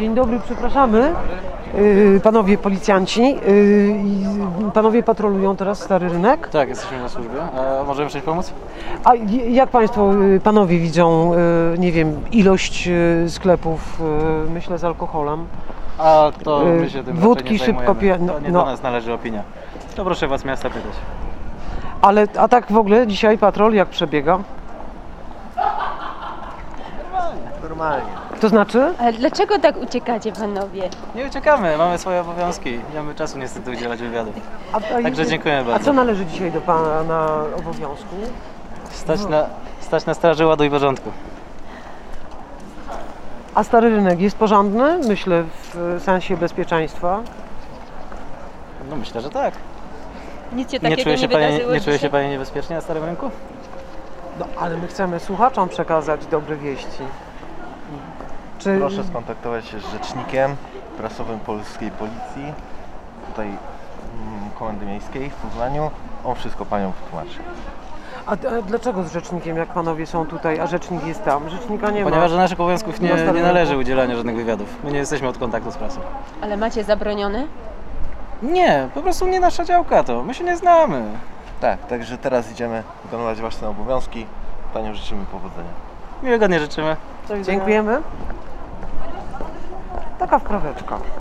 Dzień dobry, przepraszamy. Yy, Panowie policjanci, yy, panowie patrolują teraz Stary Rynek. Tak, jesteśmy na służbie. A możemy coś pomóc? A jak Państwo, yy, panowie widzą, yy, nie wiem, ilość yy, sklepów, yy, myślę, z alkoholem? A to my się tym wódki szybko zajmujemy. pije- no- To nie no. do nas należy opinia. To proszę was miasta pytać. Ale, a tak w ogóle dzisiaj patrol jak przebiega? Normalnie. To znaczy? Ale dlaczego tak uciekacie, panowie? Nie uciekamy, mamy swoje obowiązki. Nie mamy czasu niestety udzielać wywiadów. A, a, Także dziękujemy A bardzo. co należy dzisiaj do Pana na obowiązku? Stać na, stać na straży ładu i porządku. A Stary Rynek jest porządny, myślę, w sensie bezpieczeństwa? No myślę, że tak. Nic się Nie takiego czuje nie, się, pani, wydarzyło nie czuje się pani niebezpiecznie na Starym Rynku? No, ale my chcemy słuchaczom przekazać dobre wieści. Czy Proszę skontaktować się z rzecznikiem prasowym polskiej policji, tutaj mm, Komendy Miejskiej w Poznaniu. On wszystko panią wytłumaczy. a, a dlaczego z rzecznikiem, jak panowie są tutaj, a rzecznik jest tam? Rzecznika nie Ponieważ do ma. naszych obowiązków nie, nie należy Rynku. udzielania żadnych wywiadów. My nie jesteśmy od kontaktu z prasą. Ale macie zabronione? Nie, po prostu nie nasza działka to. My się nie znamy. Tak, także teraz idziemy wykonywać własne obowiązki. Panią życzymy powodzenia. Miłego dnia życzymy. Dziękujemy. Taka wpraweczka.